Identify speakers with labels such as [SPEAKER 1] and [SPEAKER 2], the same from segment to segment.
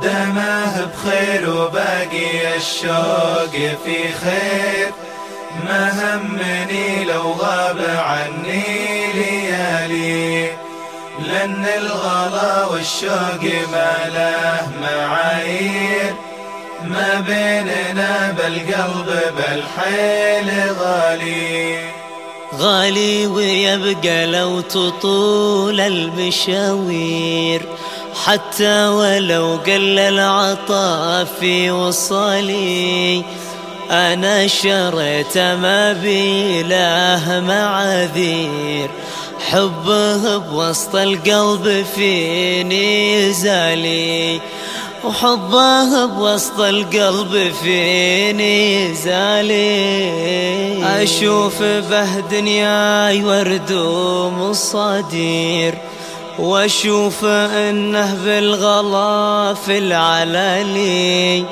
[SPEAKER 1] دمه بخير وباقي الشوق في خير. ما همني لو غاب عني ليالي لأن الغلا والشوق ما له معايير. ما بيننا بالقلب بالحيل غالي.
[SPEAKER 2] غالي ويبقى لو تطول المشاوير حتى ولو قل العطاء في وصالي أنا شريت ما بيله معاذير. حبه بوسط القلب فيني زالي وحبه بوسط القلب فيني زالي أشوف به دنياي ورد ومصادير واشوف انه بالغلا في العلالي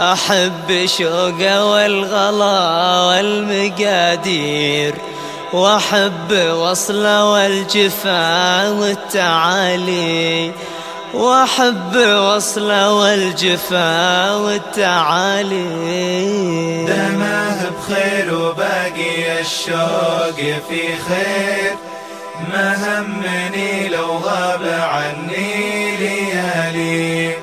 [SPEAKER 2] احب شوقه والغلا والمقادير واحب وصله والجفا والتعالي واحب وصله والجفا والتعالي.
[SPEAKER 1] دمه بخير وباقي الشوق في خير. ما همني لو غاب عني ليالي.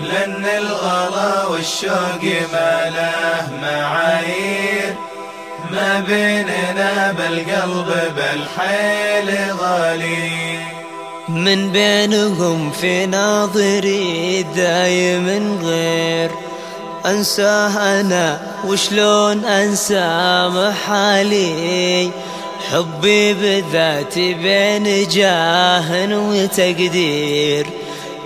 [SPEAKER 1] لأن الغلا والشوق ما له معايير. ما بيننا بالقلب بالحيل غالي.
[SPEAKER 2] من بينهم في ناظري دايم غير. أنساه أنا وشلون أنسى محالي. حبي بذاتي بين جاه وتقدير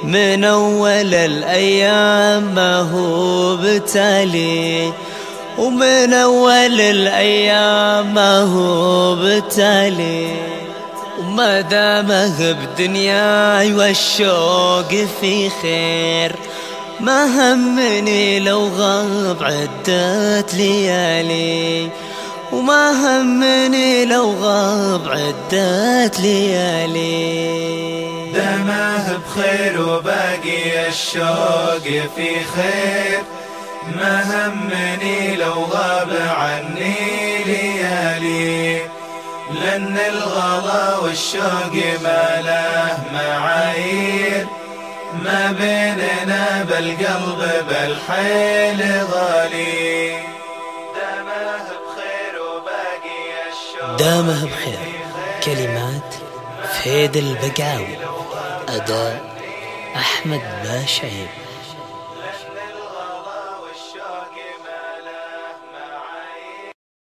[SPEAKER 2] من أول الأيام ما هو بتالي ومن أول الأيام ما هو بتالي. وما دامه بدنياي والشوق في خير ما همني لو غاب عدة ليالي. وما همني لو غاب عدة ليالي
[SPEAKER 1] دمه بخير وباقي الشوق في خير. ما همني لو غاب عني ليالي. لأن الغلا والشوق ما له معايير. ما بيننا بالقلب بالحيل غالي. الشوق
[SPEAKER 2] دامه بخير كلمات فيد البقاوي. أداء أحمد باشعيب.